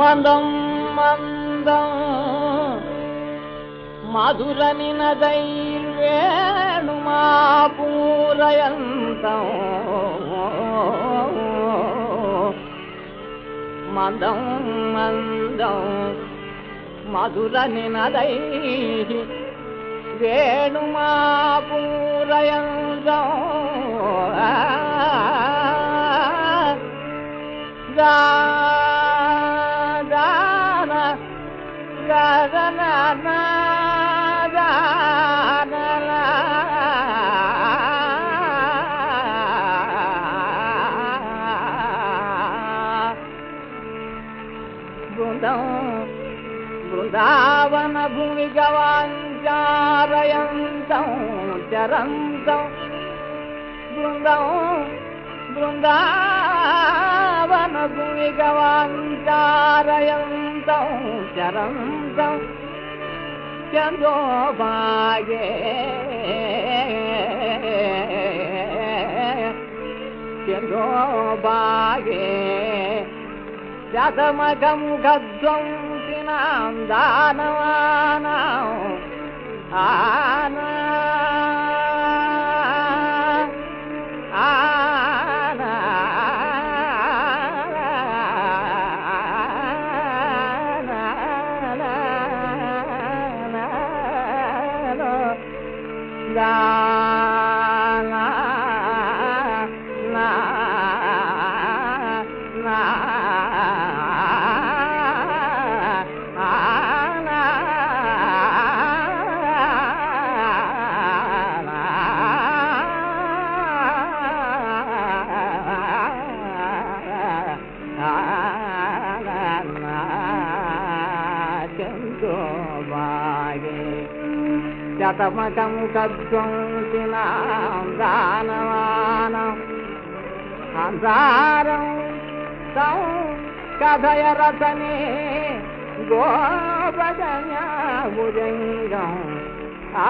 మందం మందం. మధుర నినదైర్వేణు మా పూరయంతం. మందం మందం. మధుర నినదై వేణు మా పూరయంతం. గా वृन्दं वृन्दावन भूमिगवान् चारयन्तरं तं वृन्दं đâu chả răng đâu chém cho bà ghê chém cho bà ghê ra tâm cầm gật dông tin am đã nào nào. செங்கோவாயே నా నా ఆనా శతమకం కధ్వంసినాం దానవానం అంసారం తం కథయ రతనే గోపదన్యాభుజంగం భుజంగం ఆ